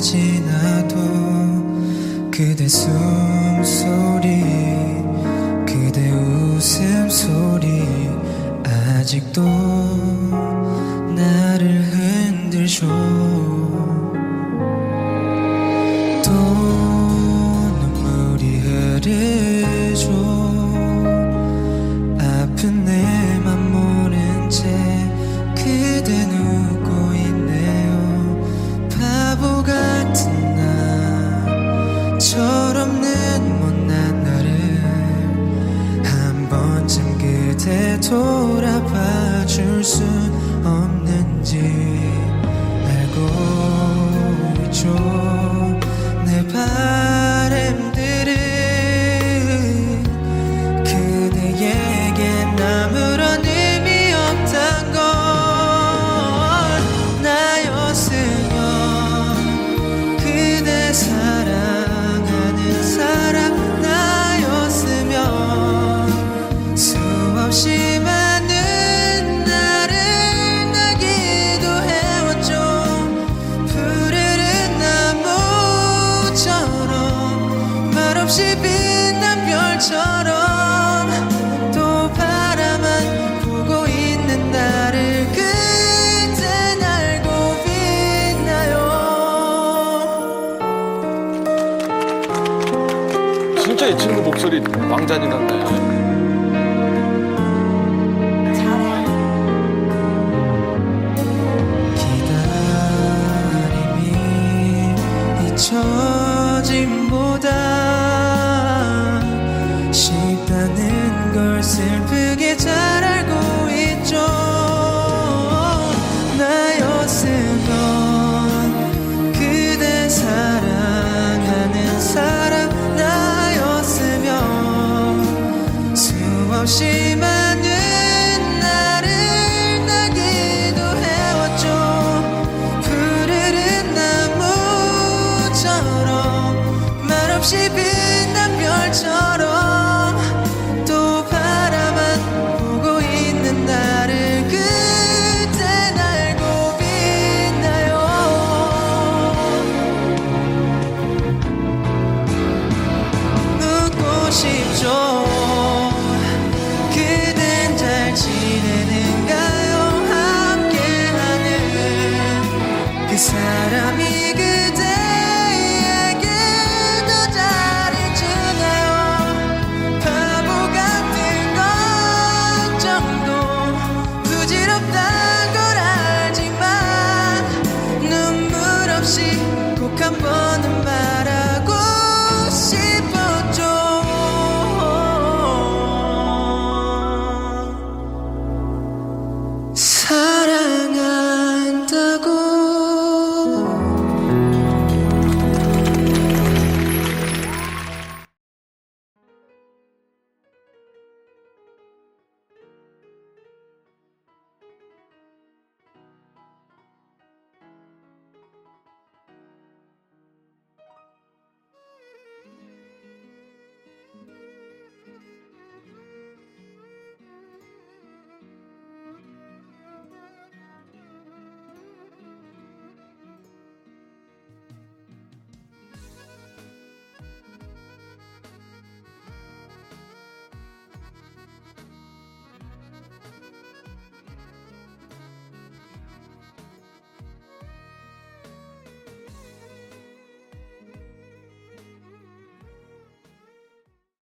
지나도 그대 숨소리 그대 웃음소리 아직도 나를 흔들죠 철없는 못난 나를 한 번쯤 그대 돌아봐 줄 진짜 이 친구 목소리 왕자님. 기다림이 잊혀짐보다 쉽다는 걸 슬프게 잘 별처럼 또 바라만 보고 있는 나를 그댄 알고 있나요. 묻고 싶죠 그댄 잘 지내는가요? 함께하는 그 사람이 없이 꼭 한 번은 말해